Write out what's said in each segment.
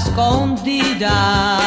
escondidas.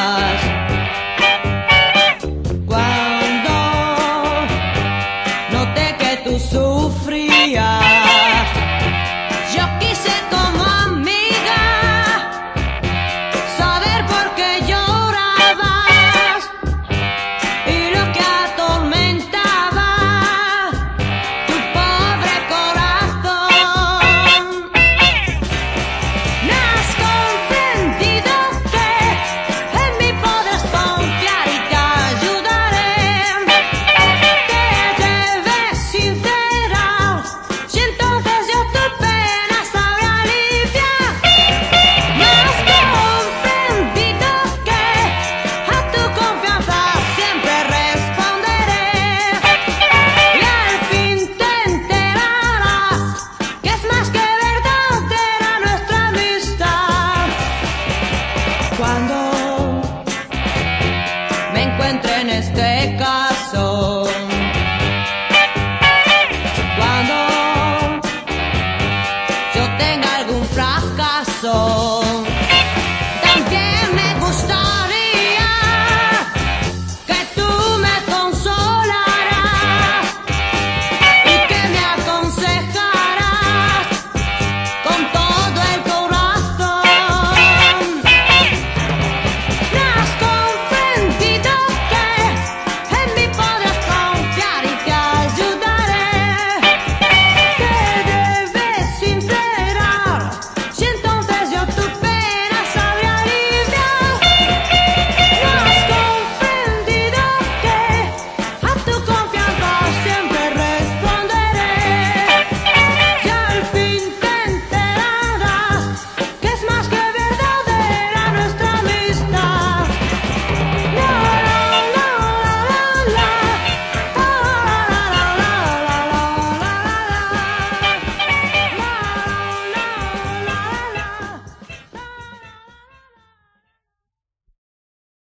cuando me encuentro